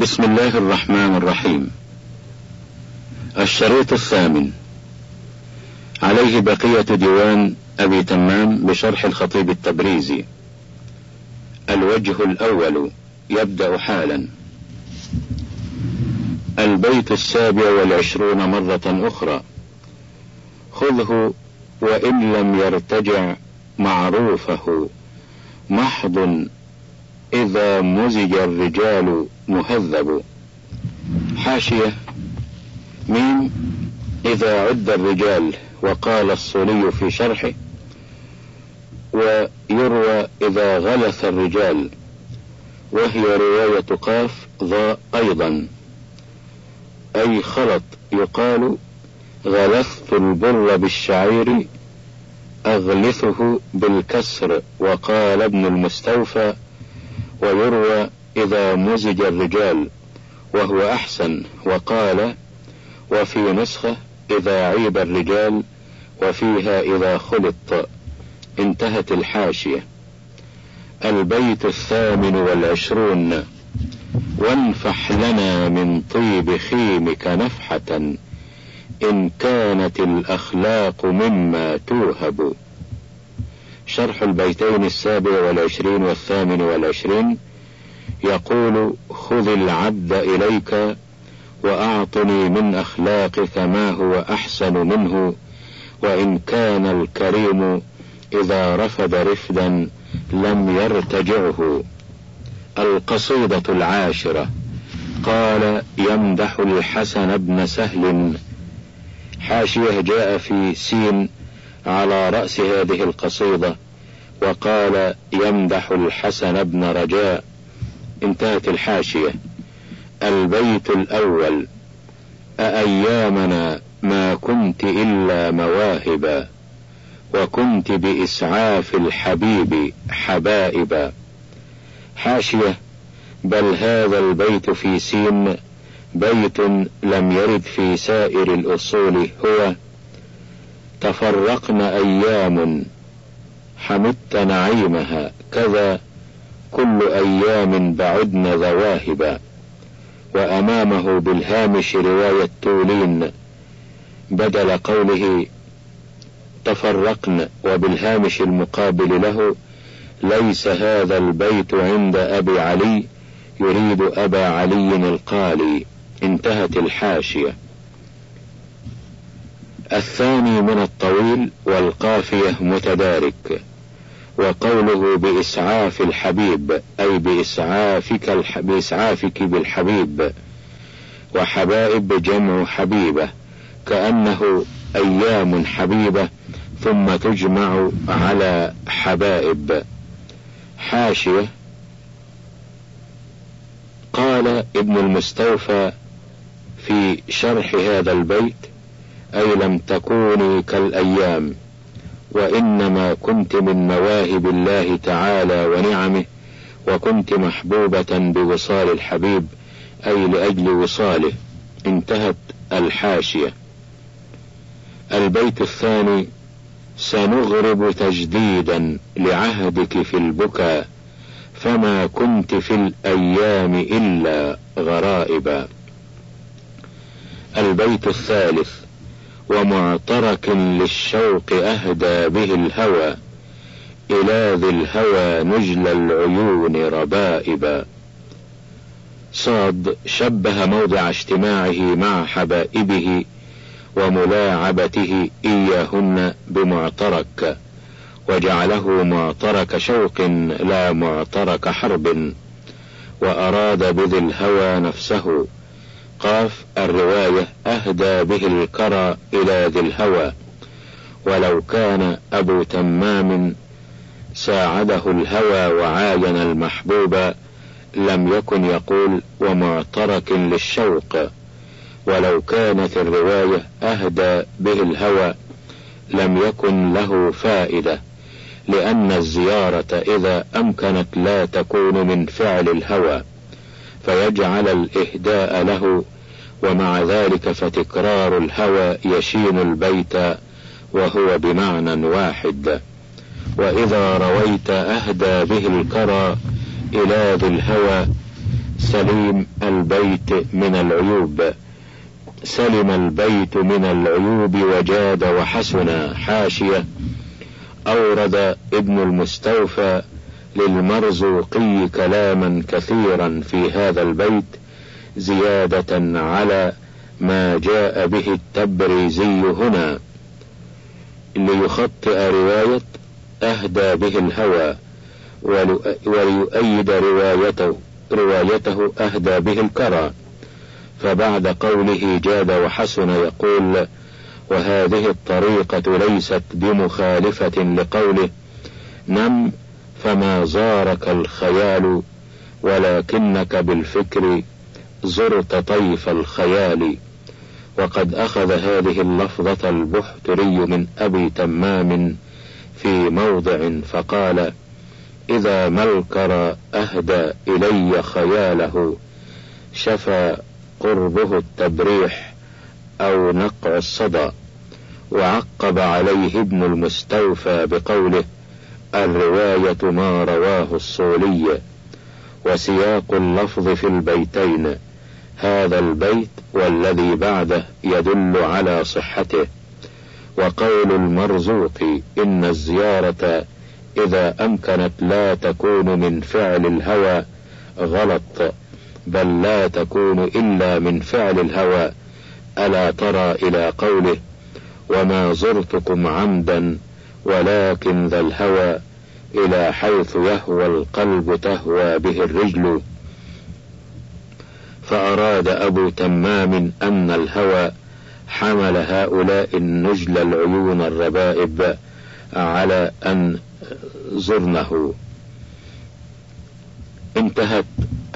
بسم الله الرحمن الرحيم. الشريط الثامن. عليه بقية ديوان أبي تمام بشرح الخطيب التبريزي. الوجه الأول. يبدأ حالا. البيت السابع والعشرون مرة أخرى. خذه وإن لم يرتجع معروفه محض إذا مزج الرجال مهذب. حاشية. ميم. إذا عد الرجال وقال الصولي في شرحه. ويروى إذا غلث الرجال. وهي رواية قاف ضاء أيضا. أي خلط يقال غلثت البر بالشعير أغلثه بالكسر. وقال ابن المستوفى ويروى إذا مزج الرجال وهو أحسن وقال وفي نسخة إذا عيب الرجال وفيها إذا خلط انتهت الحاشية. البيت الثامن والعشرون وانفح لنا من طيب خيمك نفحة إن كانت الأخلاق مما توهب. شرح البيتين السابع والعشرين والثامن والعشرين يقول خذ العبد إليك وأعطني من أخلاقك ما هو أحسن منه وإن كان الكريم إذا رفد رفدا لم يرتجعه. القصيدة العاشرة قال يمدح الحسن بن سهل حاشية جاء في سين على رأس هذه القصيدة وقال يمدح الحسن بن رجاء انتهت الحاشية. البيت الأول. أأيامنا ما كنت إلا مواهبا وكنت بإسعاف الحبيب حبائبا. حاشية. بل هذا البيت في سين بيت لم يرد في سائر الأصول هو تفرقن أيام. حمدت نعيمها. كذا كل أيام بعدن ذواهبا. وأمامه بالهامش رواية تولين بدل قوله تفرقن وبالهامش المقابل له ليس هذا البيت عند أبي علي يريد أبا علي القالي. انتهت الحاشية. الثاني من الطويل والقافية متدارك وقوله بإسعاف الحبيب أي بإسعافك, الح... بإسعافك بالحبيب وحبائب جمع حبيبة كأنه أيام حبيبة ثم تجمع على حبائب. حاشية قال ابن المستوفى في شرح هذا البيت أي لم تكوني كالأيام وإنما كنت من مواهب الله تعالى ونعمه وكنت محبوبة بوصال الحبيب أي لأجل وصاله. انتهت الحاشية. البيت الثاني سنغرب تجديدا لعهدك في البكاء فما كنت في الأيام إلا غرائبا. البيت الثالث ومعترك للشوق أهدى به الهوى إلى ذي الهوى نجل العيون ربائبا. صاد شبه موضع اجتماعه مع حبائبه وملاعبته إياهن بمعترك وجعله معترك شوق لا معترك حرب وأراد بذي الهوى نفسه. قاف الرواية أهدى به الكرى إلى ذي الهوى. ولو كان أبو تمام ساعده الهوى وعاين المحبوب لم يكن يقول ومعترك للشوق. ولو كانت الرواية أهدى به الهوى لم يكن له فائدة. لأن الزيارة إذا أمكنت لا تكون من فعل الهوى. فيجعل الإهداء له ومع ذلك فتكرار الهوى يشين البيت وهو بمعنى واحد. وإذا رويت أهدى به الكرى إلى ذي الهوى سليم البيت من العيوب. سلم البيت من العيوب وجاد وحسن حاشية. أورد ابن المستوفى للمرزوقي كلاما كثيرا في هذا البيت زيادة على ما جاء به التبريزي هنا. ليخطئ رواية أهدى به الهوى وليؤيد روايته روايته أهدى به الكرى. فبعد قوله جاد وحسن يقول وهذه الطريقة ليست بمخالفة لقوله نم فما زارك الخيال ولكنك بالفكر زرت طيف الخيال. وقد أخذ هذه اللفظة البحتري من أبي تمام في موضع فقال إذا ملكر أهدى إلي خياله شفى قربه التبريح أو نقع الصدى. وعقب عليه ابن المستوفى بقوله الرواية ما رواه الصولي وسياق اللفظ في البيتين هذا البيت والذي بعده يدل على صحته وقول المرزوق إن الزيارة إذا أمكنت لا تكون من فعل الهوى غلط بل لا تكون إلا من فعل الهوى ألا ترى إلى قوله وما زرتكم عمدا ولكن ذا الهوى إلى حيث يهوى القلب تهوى به الرجل. فأراد أبو تمام أن الهوى حمل هؤلاء النجل العيون الربائب على أن زرنه. انتهت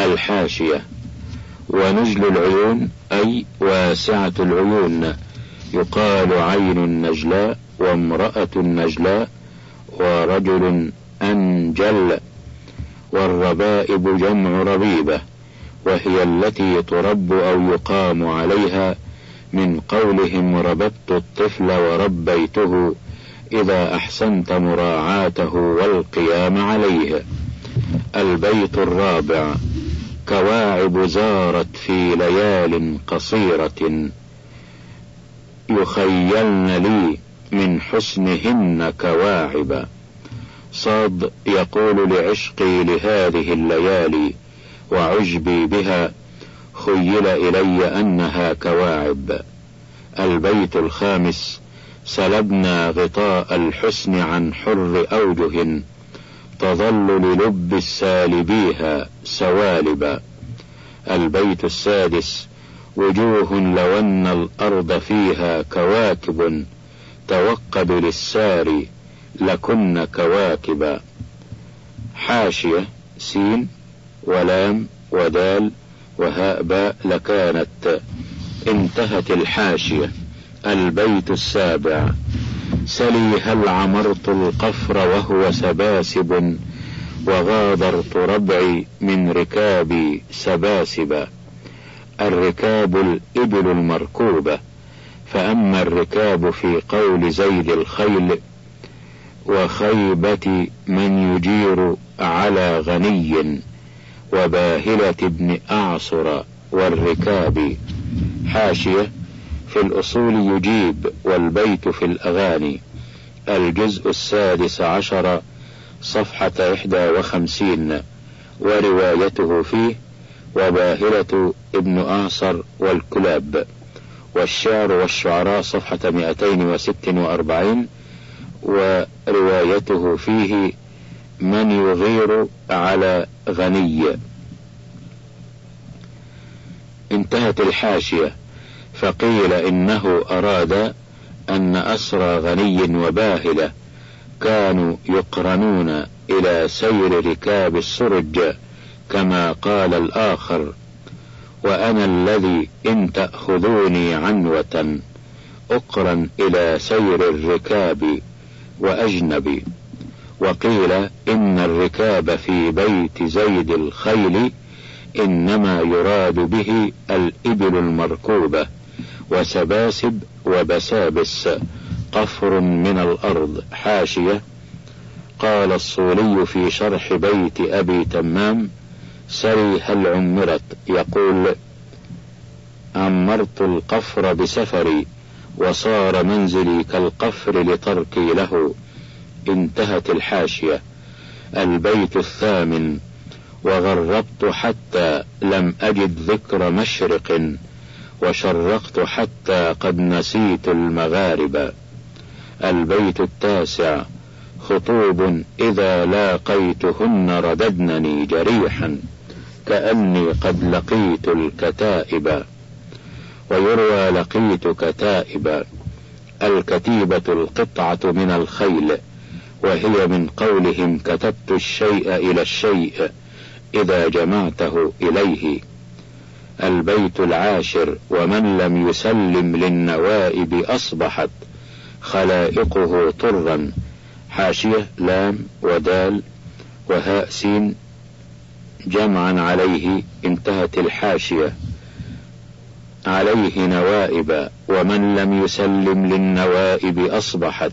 الحاشية. ونجل العيون أي واسعة العيون يقال عين النجلاء وامرأة النجلاء ورجل أنجل والربائب جمع ربيبة وهي التي ترب أو يقام عليها من قولهم ربطت الطفل وربيته إذا أحسنت مراعاته والقيام عليه. البيت الرابع كواعب زارت في ليال قصيرة يخيلن لي من حسنهن كواعب. صاد يقول لعشقي لهذه الليالي وعجبي بها خيل إلي أنها كواعب. البيت الخامس سلبنا غطاء الحسن عن حر أوجه تظل للب السالبيها سوالبا البيت السادس وجوه لو أن الأرض فيها كواكب توقد للسار لكن كواكبا حاشية سين ولام ودال وهاء باء لكانت. انتهت الحاشية البيت السابع. سلي هل عمرت القفر وهو سباسب وغادرت ربعي من ركابي سباسبا الركاب الإبل المركوبة. فأما الركاب في قول زيد الخيل وخيبة من يجير على غني وباهلة ابن أعصر والركاب حاشية في الأصول يجيب والبيت في الأغاني الجزء السادس عشر صفحة إحدى وخمسين وروايته فيه وباهلة ابن أعصر والكلاب والشعر والشعراء صفحة مئتين وست وأربعين وروايته فيه من يغير على غني. انتهت الحاشية. فقيل إنه أراد أن أسرى غني وباهلة كانوا يقرنون إلى سير ركاب السرج كما قال الآخر. وأنا الذي إن تأخذوني عنوة أقرن إلى سير الركاب وأجنبي. وقيل إن الركاب في بيت زيد الخيل إنما يراد به الإبل المركوبة وسباسب وبسابس قفر من الأرض حاشية. قال الصولي في شرح بيت أبي تمام سري هل عمرت يقول عمرت القفر بسفري وصار منزلي كالقفر لتركي له. انتهت الحاشية. البيت الثامن. وغربت حتى لم أجد ذكر مشرق وشرقت حتى قد نسيت المغارب. البيت التاسع. خطوب إذا لاقيتهن رددنني جريحا. كأني قد لقيت الكتائب ويروى لقيت كتائب. الكتيبة القطعة من الخيل وهي من قولهم كتبت الشيء إلى الشيء إذا جمعته إليه. البيت العاشر ومن لم يسلم للنوائب أصبحت خلائقه طرا. حاشية لام ودال وهاء سين جمعا عليه انتهت الحاشية. عليه نوائب ومن لم يسلم للنوائب أصبحت.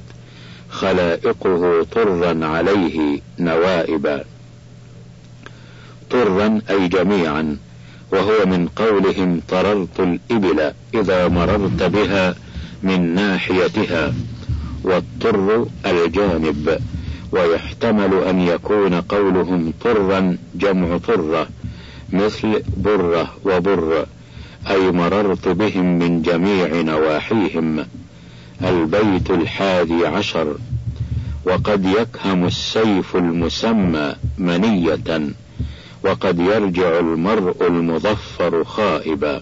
خلائقه طرا عليه نوائب. طرا أي جميعا وهو من قولهم طررت الإبل إذا مررت بها من ناحيتها. والطر الجانب ويحتمل أن يكون قولهم طرا جمع طرة مثل برة وبر أي مررت بهم من جميع نواحيهم. البيت الحادي عشر. وقد يكهم السيف المسمى منية وقد يرجع المرء المظفر خائبا.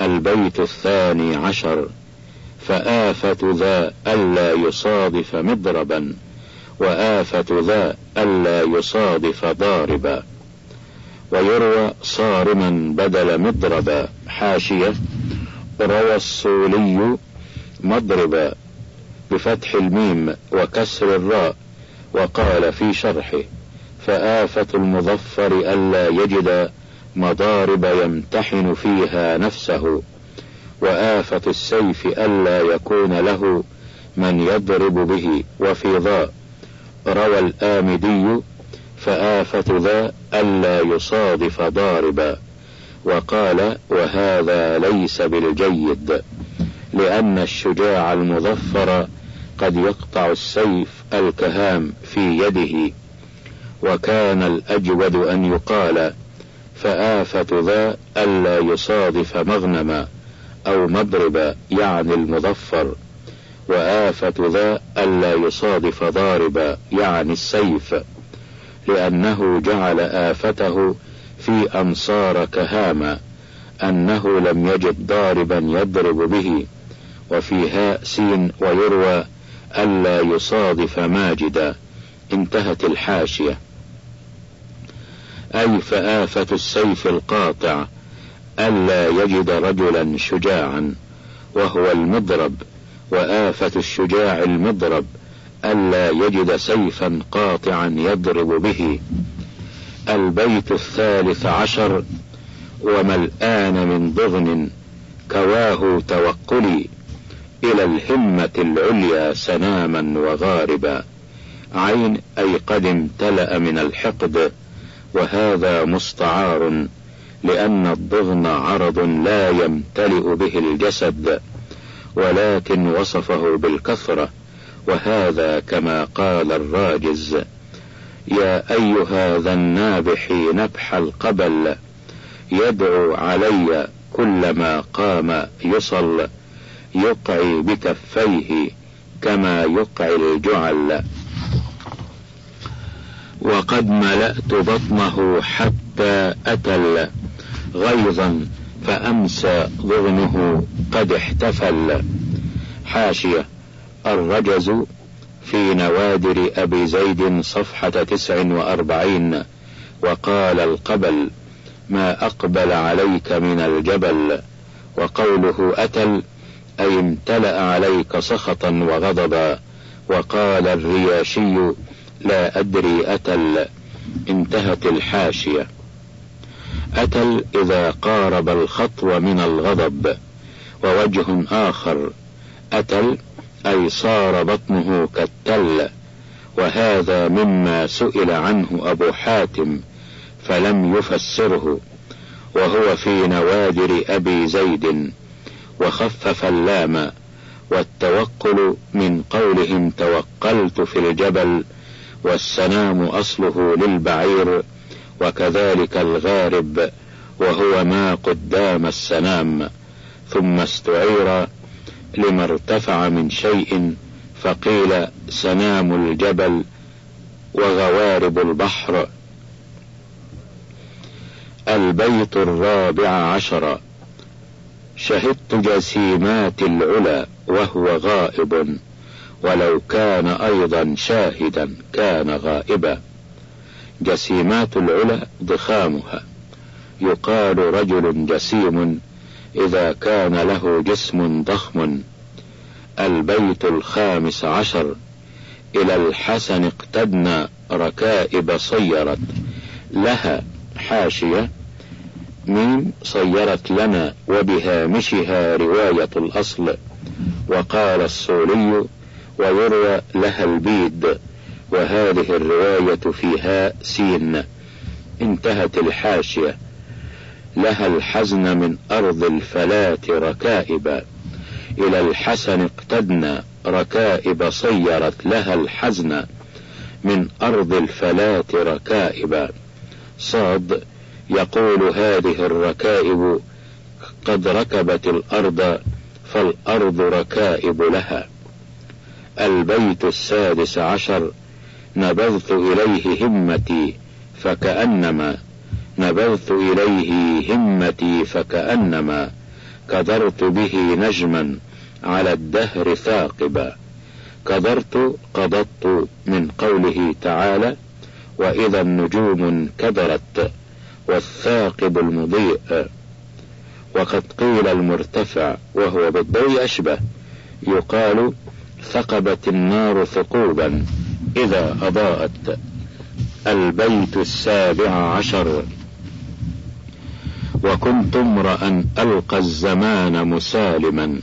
البيت الثاني عشر. فآفة ذا ألا يصادف مضربا وآفة ذا ألا يصادف ضاربا. ويروى صارما بدل مضربا. حاشية. روى الصولي مضربا. بفتح الميم وكسر الراء. وقال في شرحه فآفة المظفر ألا يجد مضارب يمتحن فيها نفسه. وآفة السيف ألا يكون له من يضرب به. وفي ضاء. روى الآمدي فآفة ذا ألا يصادف ضاربا وقال وهذا ليس بالجيد لأن الشجاع المظفر قد يقطع السيف الكهام في يده وكان الأجود أن يقال فآفة ذا ألا يصادف مغنما أو مضربا يعني المظفر. وآفة ذا ألا يصادف ضاربا يعني السيف لأنه جعل آفته في أنصار كهاما أنه لم يجد ضاربا يضرب به وفي هاء سين ويروى ألا يصادف ماجدا انتهت الحاشية. أي فآفة السيف القاطع ألا يجد رجلا شجاعا وهو المضرب. وآفة الشجاع المضرب ألا يجد سيفا قاطعا يضرب به. البيت الثالث عشر وما الآن من ضغن كواه توقلي إلى الهمة العليا سناما وغاربا. عين أي قد امتلأ من الحقد وهذا مستعار لأن الضغن عرض لا يمتلئ به الجسد. ولكن وصفه بالكثرة وهذا كما قال الراجز يا أيها ذا النابح نبح القبل يدعو علي كلما قام يصل يقعي بكفيه كما يقعي الجعل. وقد ملأت بطنه حتى أتل غيظا فأمسى ضغنه قد احتفل. حاشية الرجز في نوادر أبي زيد صفحة تسع وأربعين. وقال القبل ما أقبل عليك من الجبل. وقوله أتل أي امتلأ عليك سخطا وغضبا. وقال الرياشي لا أدري أتل. انتهت الحاشية. أتل إذا قارب الخطو من الغضب ووجه آخر أتل أي صار بطنه كالتل وهذا مما سئل عنه أبو حاتم فلم يفسره وهو في نوادر أبي زيد وخفف اللام والتوكل من قولهم توكلت في الجبل والسنام أصله للبعير وكذلك الغارب وهو ما قدام السنام ثم استعير لما ارتفع من شيء فقيل سنام الجبل وغوارب البحر. البيت الرابع عشر. شهدت جسيمات العلا وهو غائب ولو كان أيضا شاهدا كان غائبا. جسيمات العلا ضخامها. يقال رجل جسيم إذا كان له جسم ضخم. البيت الخامس عشر. إلى الحسن اقتدنا ركائب صيرت. لها حاشية. ميم صيرت لنا وبهامشها رواية الأصل. وقال الصولي ويروى لها البيد. وهذه الرواية فيها سين. انتهت الحاشية. لها الحزن من أرض الفلاة ركائب إلى الحسن اقتدنا ركائب صيرت لها الحزن. من أرض الفلاة ركائب صاد يقول هذه الركائب قد ركبت الأرض فالأرض ركائب لها. البيت السادس عشر نبذت إليه همتي فكأنما نبذت إليه همتي فكأنما كدرت به نجما على الدهر ثاقبا. كدرت قضت من قوله تعالى وإذا النجوم انكدرت والثاقب المضيء. وقد قيل المرتفع وهو بالضوء أشبه يقال ثقبت النار ثقوبا. إذا أضاءت البيت السابع عشر. وكنت امرأ ألقى الزمان مسالما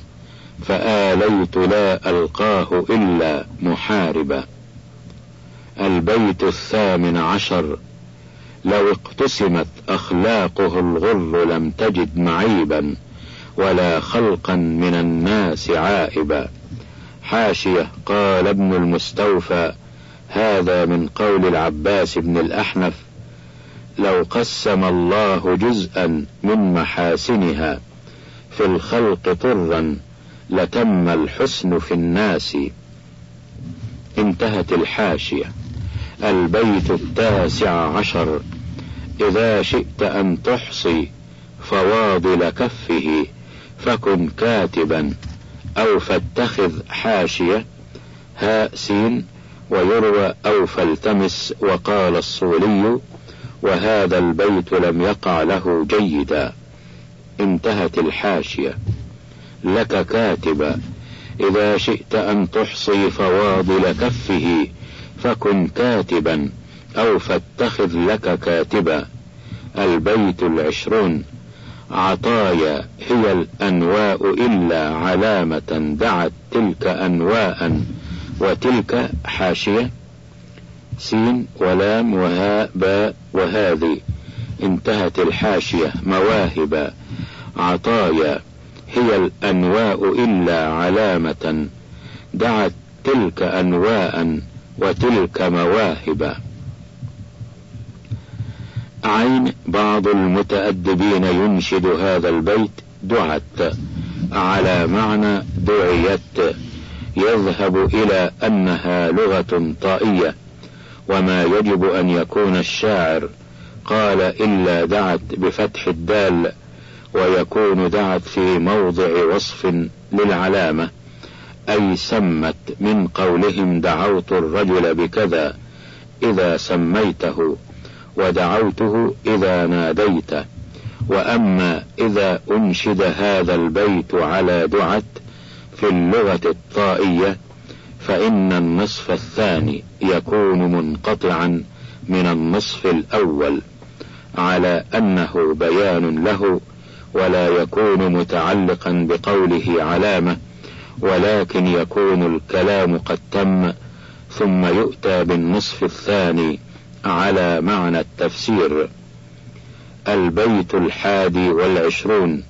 فآليت لا ألقاه إلا محاربا البيت الثامن عشر لو اقتسمت أخلاقه الغر لم تجد معيبا ولا خلقا من الناس عائبا. حاشية قال ابن المستوفى هذا من قول العباس بن الأحنف لو قسم الله جزءا من محاسنها في الخلق طرا لتم الحسن في الناس. انتهت الحاشية. البيت التاسع عشر. إذا شئت أن تحصي فواضل كفه فكن كاتبا أو فاتخذ حاشية. هاء سين. ويروى أو فالتمس وقال الصولي وهذا البيت لم يقع له جيدا. انتهت الحاشية. لك كاتبا إذا شئت أن تحصي فواضل كفه فكن كاتبا أو فاتخذ لك كاتبا. البيت العشرون. عطايا هي الأنواء إلا علامة دعت تلك أنواء. وتلك حاشية سين ولام وهاء باء وهذه. انتهت الحاشية. مواهب. عطايا. هي الأنواء إلا علامة. دعت تلك أنواء وتلك مواهب. عين بعض المتأدبين ينشد هذا البيت. دعت. على معنى دعيت. يذهب إلى أنها لغة طائية وما يجب أن يكون الشاعر قال إلا دعت بفتح الدال ويكون دعت في موضع وصف للعلامة أي سمت من قولهم دعوت الرجل بكذا إذا سميته ودعوته إذا ناديته وأما إذا أنشد هذا البيت على دعت في اللغة الطائية فإن النصف الثاني يكون منقطعا من النصف الأول على أنه بيان له ولا يكون متعلقا بقوله علامة ولكن يكون الكلام قد تم ثم يؤتى بالنصف الثاني على معنى التفسير. البيت الحادي والعشرون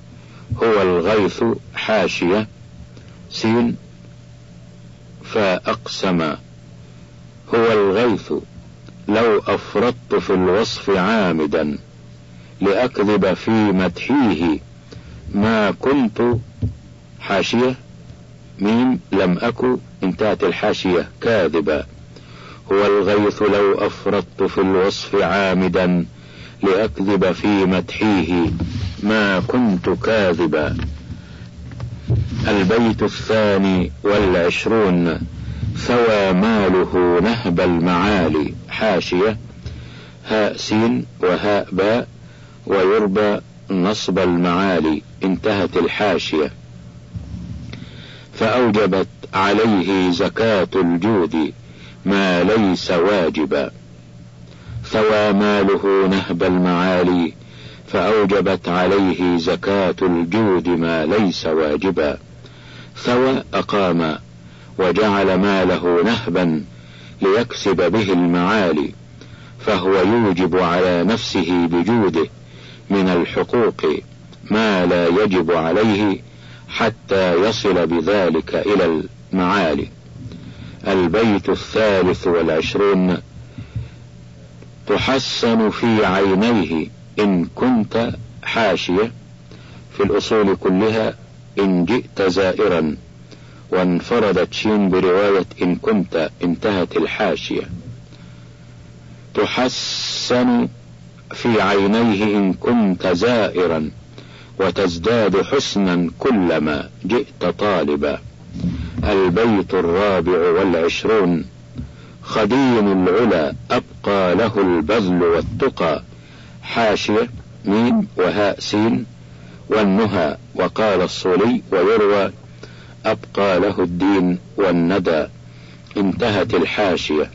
هو الغيث حاشية سين فأقسم. هو الغيث. لو أفرطت في الوصف عامدا لأكذب في مدحيه. ما كنت حاشية. ميم لم أكن انتهت الحاشية. كاذبا. هو الغيث. لو أفرطت في الوصف عامدا لأكذب في مدحيه. ما كنت كاذبا. البيت الثاني والعشرون ثوى ماله نهب المعالي حاشية هاء سين وهاء باء ويربى نصب المعالي انتهت الحاشية. فأوجبت عليه زكاة الجود ما ليس واجبا. ثوى ماله نهب المعالي فأوجبت عليه زكاة الجود ما ليس واجبا ثوى أقام وجعل ماله نهبا ليكسب به المعالي فهو يوجب على نفسه بجوده من الحقوق ما لا يجب عليه حتى يصل بذلك إلى المعالي. البيت الثالث والعشرون تحسن في عينيه إن كنت حاشية في الأصول كلها إن جئت زائرا وانفردت شين برواية إن كنت انتهت الحاشية. تحسن في عينيه إن كنت زائرا وتزداد حسنا كلما جئت طالبا. البيت الرابع والعشرون خديم العلا أبقى له البذل والتقى. حاشية ميم وهاء سين والنهى وقال الصولي ويروى أبقى له الدين والندى انتهت الحاشية.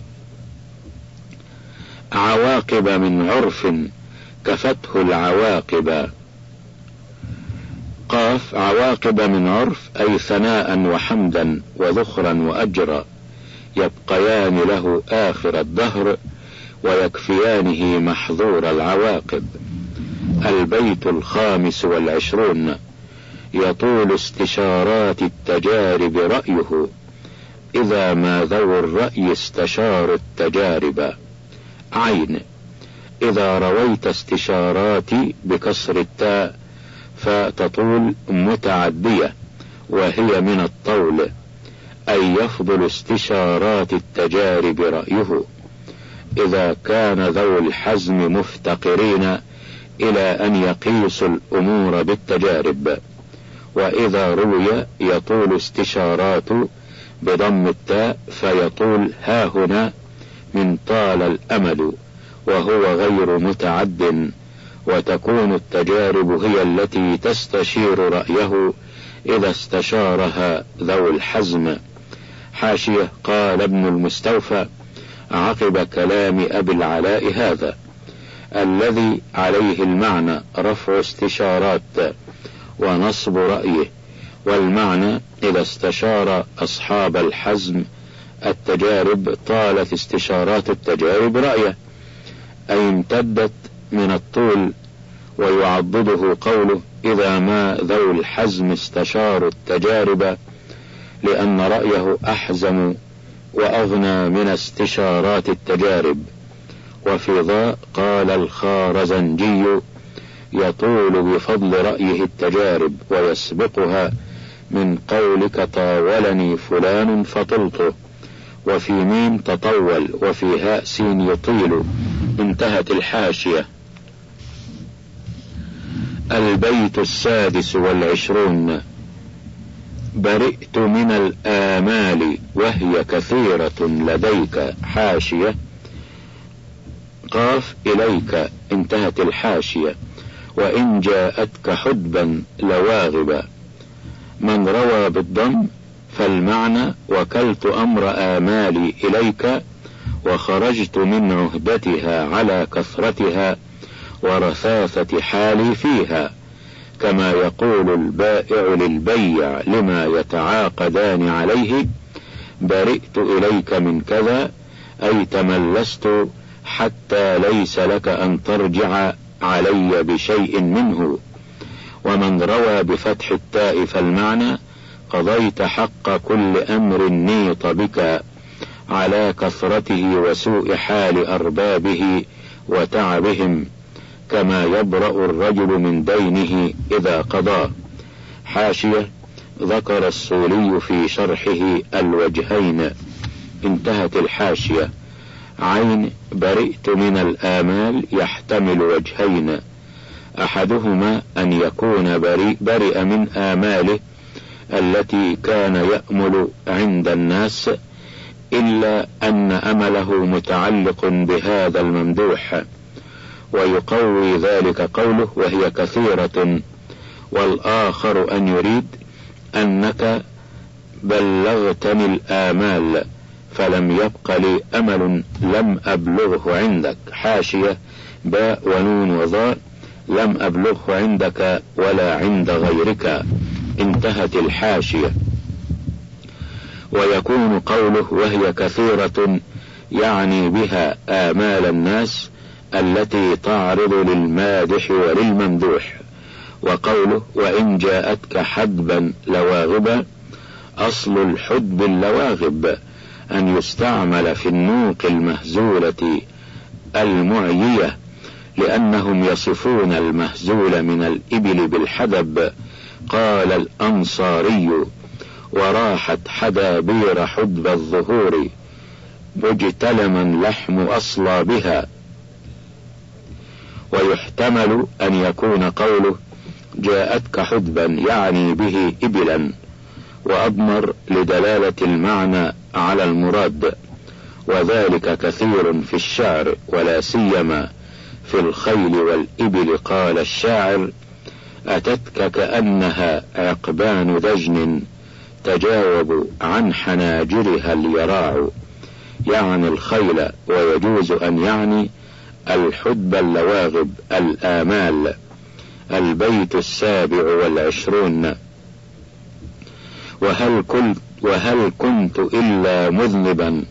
عواقب من عرف كفته العواقب. قاف عواقب من عرف أي ثناء وحمدا وذخرا وأجرا يبقيان له آخر الدهر ويكفيانه محظور العواقب. البيت الخامس والعشرون يطول استشارات التجارب رأيه إذا ما ذو الرأي استشار التجارب. عين إذا رويت استشاراتي بكسر التاء فتطول متعدية وهي من الطول. أي يفضل استشارات التجارب رأيه؟ إذا كان ذو الحزم مفتقرين إلى أن يقيسوا الأمور بالتجارب. وإذا روي يطول استشارات بضم التاء فيطول ها هنا من طال الأمل وهو غير متعد وتكون التجارب هي التي تستشير رأيه إذا استشارها ذو الحزم. حاشية قال ابن المستوفى. عقب كلام أبي العلاء هذا الذي عليه المعنى رفع استشارات ونصب رأيه والمعنى إذا استشار أصحاب الحزم التجارب طالت استشارات التجارب رأيه أي امتدت من الطول ويعضده قوله إذا ما ذو الحزم استشاروا التجارب لأن رأيه أحزم وأغنى من استشارات التجارب. وفي ذا قال الخارزنجي يطول بفضل رأيه التجارب ويسبقها من قولك طاولني فلان فطلته. وفي ميم تطول وفي هاء سين يطيل. انتهت الحاشية. البيت السادس والعشرون. برئت من الآمال وهي كثيرة لديك حاشية. قاف إليك انتهت الحاشية. وإن جاءتك حدبا لواغبا. من روى بالضم فالمعنى وكلت أمر آمالي إليك وخرجت من عهدتها على كثرتها ورثاثة حالي فيها. كما يقول البائع للبيع لما يتعاقدان عليه برئت إليك من كذا أي تملست حتى ليس لك أن ترجع علي بشيء منه. ومن روى بفتح التاء فالمعنى قضيت حق كل أمر نيط بك على كثرته وسوء حال أربابه وتعبهم. كما يبرأ الرجل من دينه إذا قضاه حاشية ذكر الصولي في شرحه الوجهين. انتهت الحاشية. عين برئت من الآمال يحتمل وجهين. أحدهما أن يكون بريء, برئ من آماله التي كان يأمل عند الناس إلا أن أمله متعلق بهذا الممدوح. ويقوي ذلك قوله وهي كثيرة. والآخر أن يريد أنك بلغتني الآمال فلم يبق لي أمل لم أبلغه عندك. حاشية باء ونون وضاء لم أبلغه عندك ولا عند غيرك. انتهت الحاشية. ويكون قوله وهي كثيرة يعني بها آمال الناس التي تعرض للمادح وللممدوح وقوله وإن جاءتك حدبا لواغبا أصل الحدب اللواغب أن يستعمل في النوق المهزولة المعيية لأنهم يصفون المهزول من الإبل بالحدب. قال الأنصاري وراحت حدابير حدب الظهور مجتلما لحم أصلابها ويحتمل أن يكون قوله جاءتك حدبا يعني به إبلا وأضمر لدلالة المعنى على المراد وذلك كثير في الشعر ولا سيما في الخيل والإبل. قال الشاعر أتتك كأنها عقبان دجن تجاوب عن حناجرها اليراع. يعني الخيل ويجوز أن يعني الحدب اللواغب الآمال البيت السابع والعشرون. وهل كنت, وهل كنت إلا مذنبا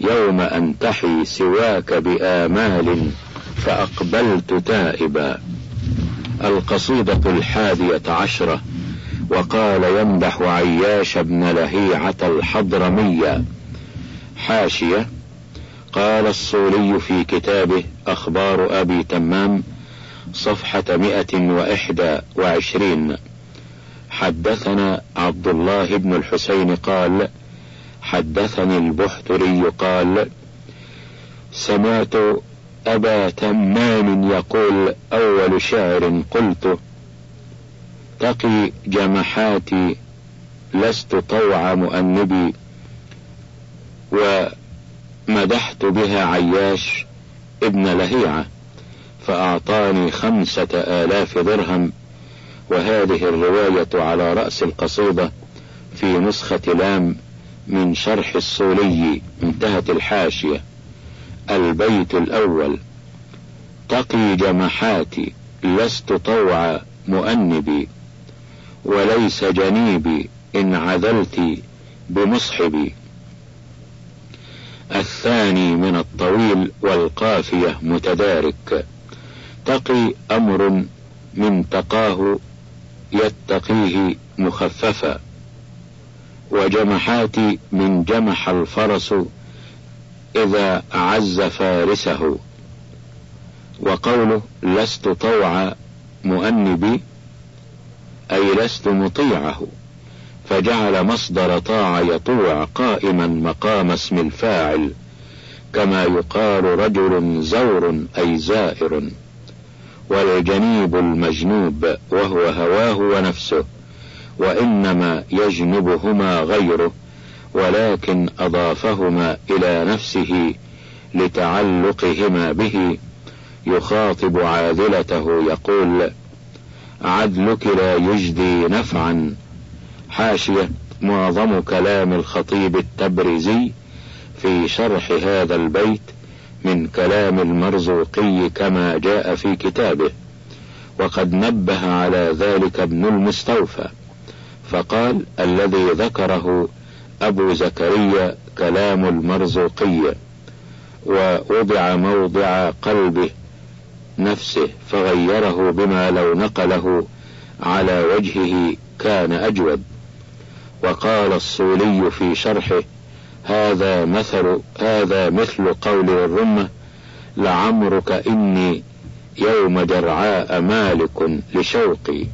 يوم أنتحي سواك بآمال فأقبلت تائبا. القصيدة الحادية عشرة. وقال يمدح عياش بن لهيعة الحضرمية. حاشية قال الصولي في كتابه أخبار أبي تمام صفحة مئة وإحدى وعشرين. حدثنا عبد الله بن الحسين قال حدثني البحتري قال سمعت أبا تمام يقول أول شعر قلت تقي جمحاتي لست طوع مؤنبي ومدحت بها عياش ابن لهيعة فأعطاني خمسة آلاف درهم وهذه الرواية على رأس القصيدة في نسخة لام من شرح الصولي انتهت الحاشية البيت الأول. تقي جمحاتي لست طوع مؤنبي وليس جنيبي إن عذلت بمصحبي. الثاني من الطويل والقافية متدارك. تقي أمر من تقاه يتقيه مخففا. وجمحات من جمح الفرس إذا عز فارسه. وقوله لست طوع مؤنبي أي لست مطيعه. فجعل مصدر طاع يطوع قائما مقام اسم الفاعل كما يقال رجل زور أي زائر. والجنيب المجنوب وهو هواه ونفسه وإنما يجنبهما غيره ولكن أضافهما إلى نفسه لتعلقهما به. يخاطب عاذلته يقول عدلك لا يجدي نفعا. حاشية معظم كلام الخطيب التبرزي في شرح هذا البيت من كلام المرزوقي كما جاء في كتابه وقد نبه على ذلك ابن المستوفى فقال الذي ذكره أبو زكريا كلام المرزوقي ووضع موضع قلبه نفسه فغيره بما لو نقله على وجهه كان أجود. وقال الصولي في شرحه هذا مثل هذا مثل قول الرمة لعمرك إني يوم درعاء مالك لشوقي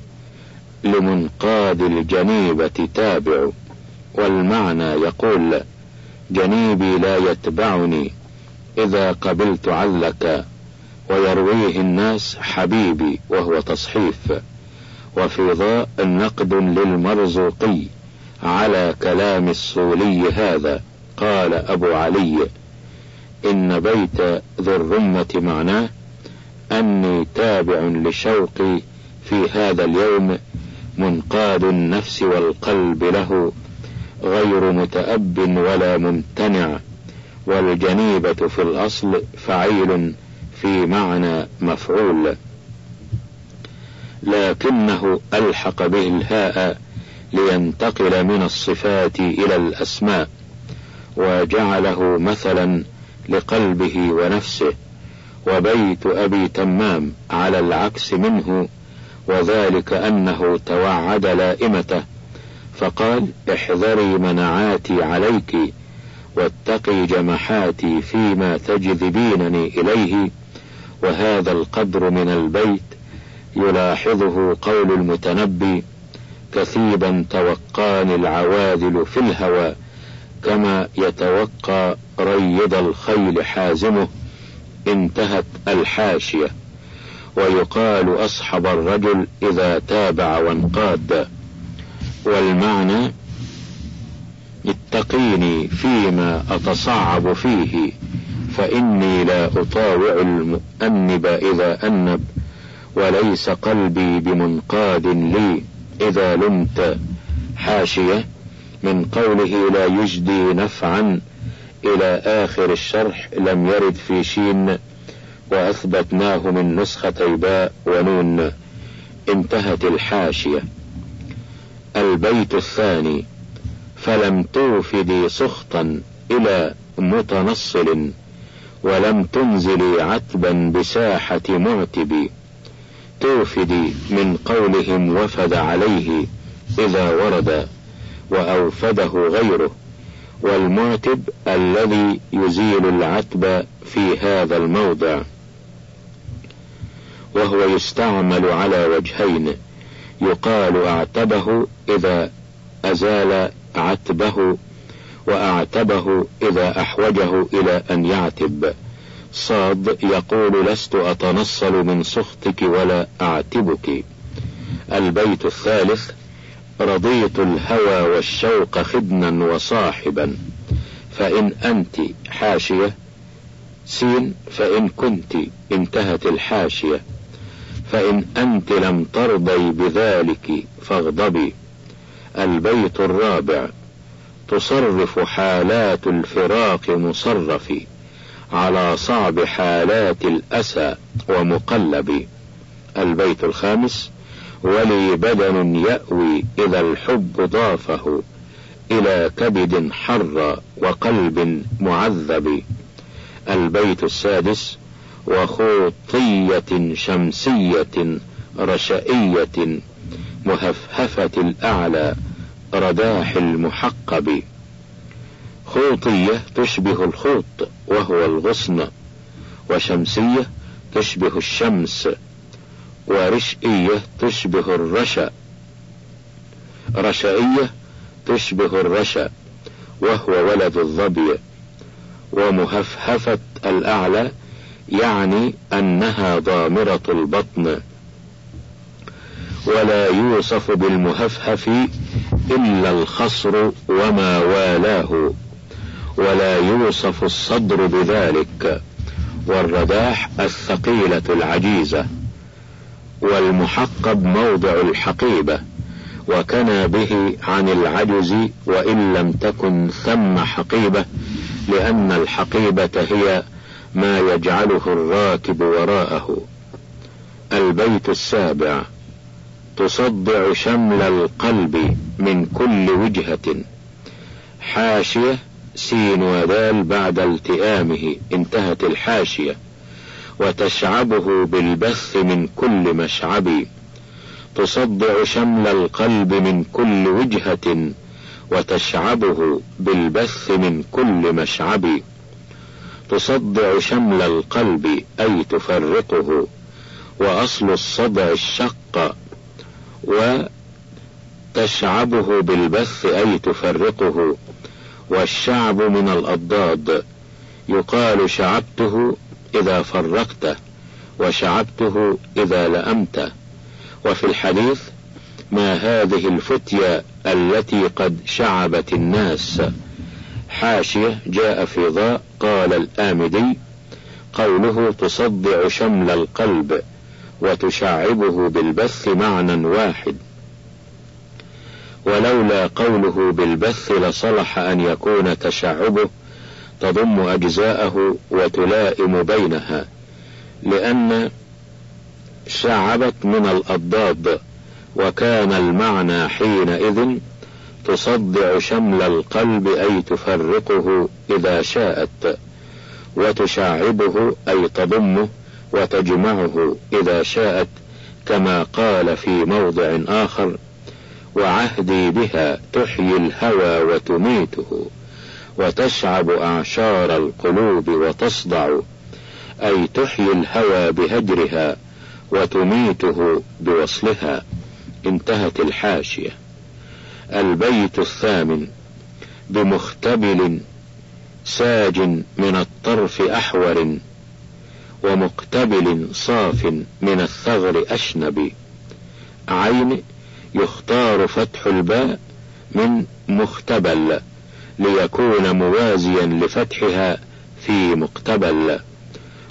لمنقاد الجنيبة تابع والمعنى يقول جنيبي لا يتبعني إذا قبلت علك ويرويه الناس حبيبي وهو تصحيف وفي ضاء نقد للمرزوقي. على كلام الصولي هذا قال أبو علي إن بيت ذي الرمة معناه أني تابع لشوقي في هذا اليوم منقاد النفس والقلب له غير متأب ولا ممتنع والجنيبة في الأصل فعيل في معنى مفعول لكنه ألحق به الهاء لينتقل من الصفات إلى الأسماء وجعله مثلا لقلبه ونفسه وبيت أبي تمام على العكس منه وذلك أنه توعد لائمته فقال احذري منعاتي عليك واتقي جمحاتي فيما تجذبينني إليه وهذا القدر من البيت يلاحظه قول المتنبي كثيبا توقاني العواذل في الهوى كما يتوقى ريض الخيل حازمه انتهت الحاشية. ويقال أصحب الرجل إذا تابع وانقاد. والمعنى اتقيني فيما أتصعب فيه فإني لا أطاوع المؤنب إذا أنب وليس قلبي بمنقاد لي. إذا لمت حاشية من قوله لا يجدي نفعا إلى آخر الشرح لم يرد في شين وأثبتناه من نسختي باء ونون. انتهت الحاشية. البيت الثاني. فلم توفدي سخطا إلى متنصل ولم تنزلي عتبا بساحة معتبي. توفدي من قولهم وفد عليه إذا ورد وأوفده غيره والمعتب الذي يزيل العتب في هذا الموضع وهو يستعمل على وجهين يقال أعتبه إذا أزال عتبه وأعتبه إذا أحوجه إلى أن يعتب. صاد يقول لست أتنصل من سخطك ولا أعتبك. البيت الثالث رضيت الهوى والشوق خدنا وصاحبا. فإن أنت حاشية سين فإن كنت انتهت الحاشية. فإن أنت لم ترضي بذلك فاغضبي. البيت الرابع تصرف حالات الفراق مصرف على صعب حالات الأسى ومقلب. البيت الخامس ولي بدن يأوي إذا الحب ضافه إلى كبد حر وقلب معذب. البيت السادس وخوطية شمسية رشائية مهفهفة الأعلى رداح المحقب. خوطية تشبه الخوط وهو الغصن وشمسية تشبه الشمس ورشئية تشبه الرشأ. رشائية تشبه الرشأ وهو ولد الظبي. ومهفهفة الأعلى يعني أنها ضامرة البطن. ولا يوصف بالمهفهف إلا الخصر وما والاه. ولا يوصف الصدر بذلك والرداح الثقيلة العجيزة والمحقب موضع الحقيبة وكنى به عن العجز وإن لم تكن ثم حقيبة لأن الحقيبة هي ما يجعله الراكب وراءه. البيت السابع تصدع شمل القلب من كل وجهة حاشية سين ودال بعد التئامه انتهت الحاشية وتشعبه بالبث من كل مشعب تصدع شمل القلب من كل وجهة وتشعبه بالبث من كل مشعب تصدع شمل القلب أي تفرقه وأصل الصدع الشق وتشعبه بالبث أي تفرقه. والشعب من الأضداد. يقال شعبته إذا فرقته وشعبته إذا لأمته وفي الحديث ما هذه الفتية التي قد شعبت الناس. حاشية جاء في ضاء قال الآمدي قوله تصدع شمل القلب وتشعبه بالبث معنى واحد. ولولا قوله بالبث لصلح أن يكون تشعبه تضم أجزاءه وتلائم بينها لأن شعبت من الأضداد وكان المعنى حينئذ تصدع شمل القلب أي تفرقه إذا شاءت وتشعبه أي تضمه وتجمعه إذا شاءت كما قال في موضع آخر وعهدي بها تحيي الهوى وتميته وتشعب أعشار القلوب وتصدع أي تحيي الهوى بهجرها وتميته بوصلها انتهت الحاشية. البيت الثامن بمختبل ساج من الطرف أحور ومقتبل صاف من الثغر أشنب. عين يختار فتح الباء من مختبل ليكون موازيا لفتحها في مقتبل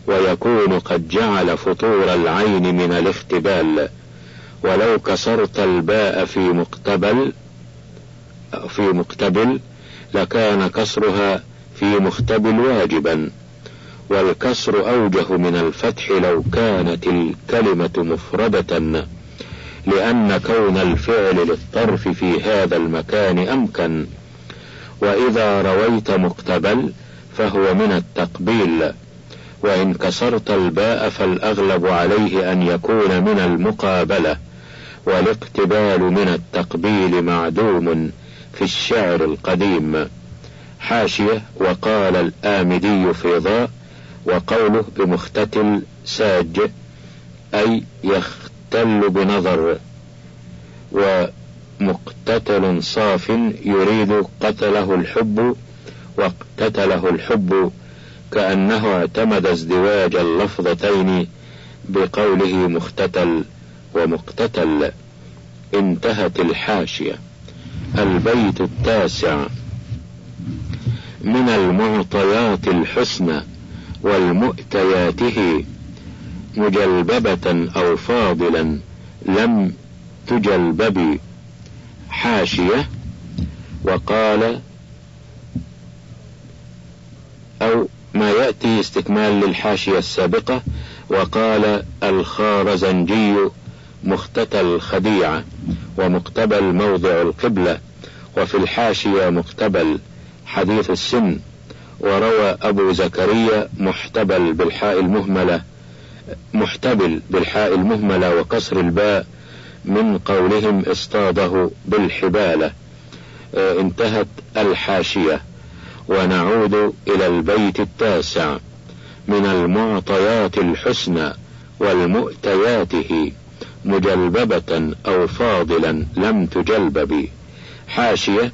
ويكون قد جعل فطور العين من الاختبال. ولو كسرت الباء في مقتبل في مقتبل لكان كسرها في مختبل واجبا. والكسر أوجه من الفتح لو كانت الكلمة مفردة. لأن كون الفعل للطرف في هذا المكان أمكن. وإذا رويت مقتبل فهو من التقبيل. وإن كسرت الباء فالأغلب عليه أن يكون من المقابلة. والاقتبال من التقبيل معدوم في الشعر القديم. حاشية وقال الآمدي في ضاء وقوله بمختتل ساج أي يختل بنظر ومقتتل صاف يريد قتله الحب واقتتله الحب كأنه اعتمد ازدواج اللفظتين بقوله مختتل ومقتتل. انتهت الحاشية. البيت التاسع. من المعطيات الحسنى والمؤتياته. مجلببة أو فاضلا لم تجلبب حاشية وقال أو ما يأتي استكمال للحاشية السابقة وقال الخارزنجي مختتل الخديعة ومقتبل موضع القبلة وفي الحاشية مقتبل حديث السن وروى أبو زكريا محتبل بالحاء المهملة محتبل بالحاء المهملة وكسر الباء من قولهم اصطاده بالحبالة. آه انتهت الحاشية. ونعود إلى البيت التاسع. من المعطيات الحسنى والمؤتياته مجلببة أو فاضلا لم تجلبب حاشية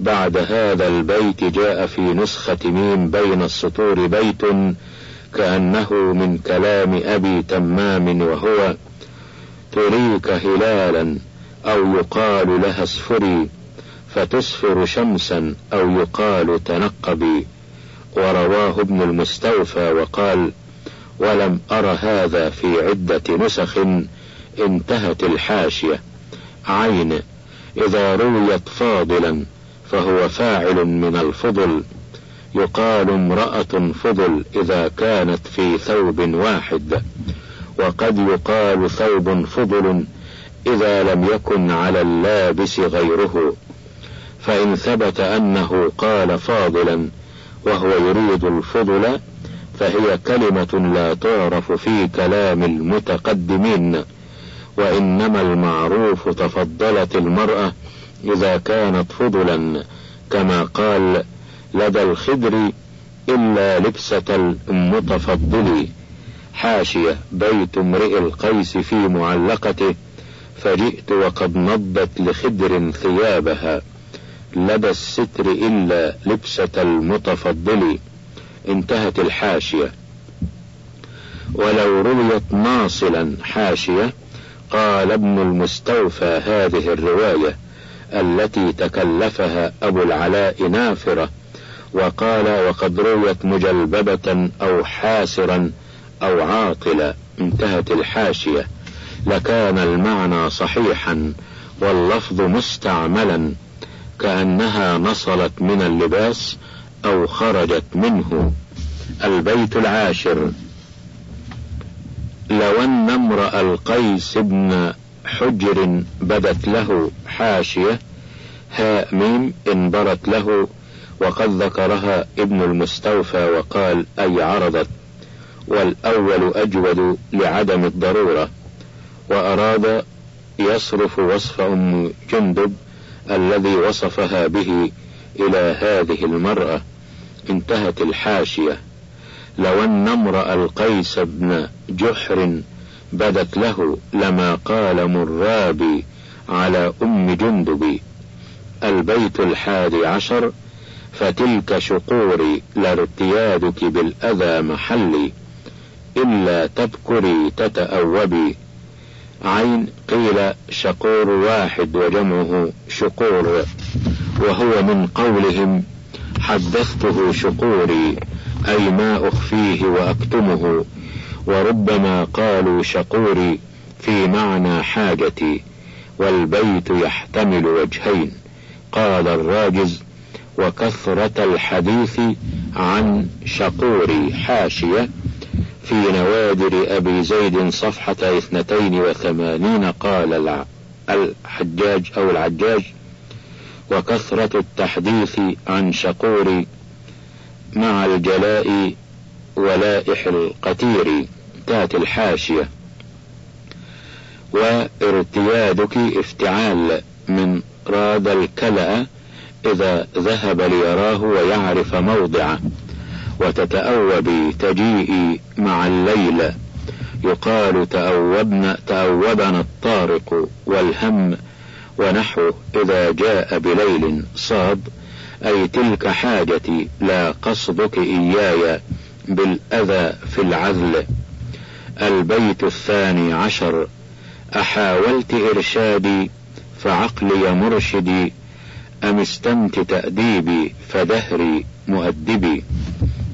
بعد هذا البيت جاء في نسخة ميم بين السطور بيت كأنه من كلام أبي تمام وهو تريك هلالا أو يقال لها اسفري فتسفر شمسا أو يقال تنقبي. ورواه ابن المستوفى وقال ولم أر هذا في عدة نسخ انتهت الحاشية. عين إذا رويت فاضلا فهو فاعل من الفضل. يقال امرأة فضل إذا كانت في ثوب واحد وقد يقال ثوب فضل إذا لم يكن على اللابس غيره فإن ثبت أنه قال فاضلا وهو يريد الفضل فهي كلمة لا تعرف في كلام المتقدمين وإنما المعروف تفضلت المرأة إذا كانت فضلا كما قال لدى الخدر إلا لبسة المتفضل حاشية بيت امرئ القيس في معلقته فجئت وقد نضت لخدر ثيابها. لدى الستر إلا لبسة المتفضل. انتهت الحاشية. ولو رويت ناصلا حاشية قال ابن المستوفى هذه الرواية التي تكلفها أبو العلاء نافرة. وقال وقد رويت مجلببة أو حاسرا أو عاطلة انتهت الحاشية. لكان المعنى صحيحا واللفظ مستعملا كأنها نصلت من اللباس أو خرجت منه. البيت العاشر. لو أن امرأ القيس بن حجر بدت له حاشية هاء ميم انبرت له وقد ذكرها ابن المستوفى وقال أي عرضت. والأول أجود لعدم الضرورة. وأراد يصرف وصف أم جندب الذي وصفها به إلى هذه المرأة. انتهت الحاشية. لو أن امرأ القيس بن جحر بدت له لما قال مرابي على أم جندب البيت الحادي عشر فتلك شقوري لارتيادك بالأذى محلي إلا تبكري تتأوبي. عين قيل شقور واحد وجمعه شقور وهو من قولهم حدثته شقوري أي ما أخفيه وأكتمه وربما قالوا شقوري في معنى حاجتي والبيت يحتمل وجهين. قال الراجز وكثرة الحديث عن شقوري حاشية في نوادر أبي زيد صفحة اثنتين وثمانين قال الحجاج أو العجاج وكثرة التحديث عن شقور مع الجلاء ولائح القتير تات الحاشية. وارتيادك افتعال من راد الكلأ إذا ذهب ليراه ويعرف موضعه وتتأوبي تجيئي مع الليل. يقال تأوبنا تأوبنا الطارق والهم ونحو إذا جاء بليل صاد. أي تلك حاجتي لا قصدك إياي بالأذى في العذل. البيت الثاني عشر. أحاولت إرشادي فعقلي مرشدي أم استمت تأديبي فدهري مؤدبي؟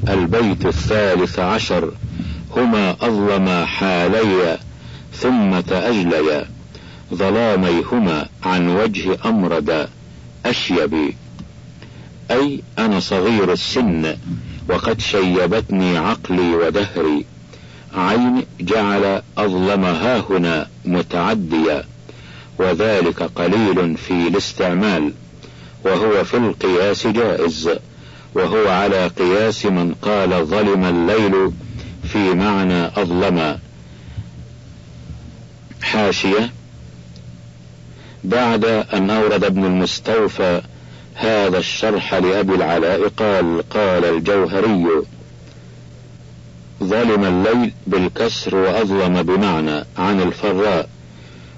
البيت الثالث عشر هما أظلما حاليا ثم تأجليا ظلاميهما عن وجه أمرد أشيبي. أي أنا صغير السن وقد شيبتني عقلي ودهري عين جعل أظلم هنا متعديا وذلك قليل في الاستعمال. وهو في القياس جائز وهو على قياس من قال ظلم الليل في معنى أظلم. حاشية بعد أن أورد ابن المستوفى هذا الشرح لأبي العلاء قال قال الجوهري ظلم الليل بالكسر وأظلم بمعنى عن الفراء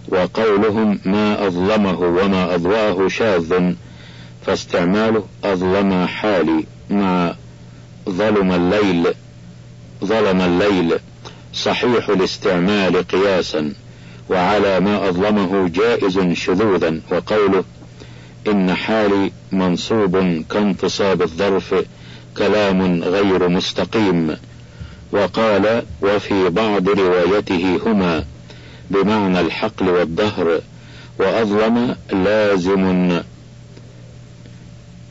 وقولهم ما أظلمه وما أضواه شاذ فاستعماله أظلم حالي مع ظلم الليل. ظلم الليل. صحيح الاستعمال قياسا وعلى ما أظلمه جائز شذوذا وقوله إن حالي منصوب كانتصاب الظرف كلام غير مستقيم. وقال وفي بعض روايته هما بمعنى الحقل والدهر وأظلم لازم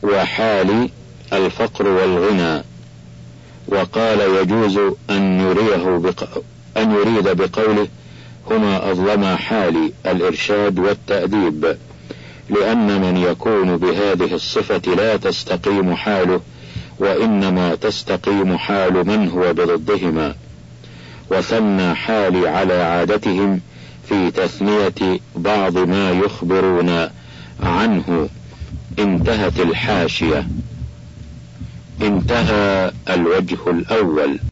وحال الفقر والغنى. وقال يجوز أن يريه بق... أن يريد بقوله هما أظلما حالي الإرشاد والتأديب. لأن من يكون بهذه الصفة لا تستقيم حاله وإنما تستقيم حال من هو بضدهما. وثنى حالي على عادتهم في تثنية بعض ما يخبرون عنه. انتهت الحاشية. انتهى الوجه الأول.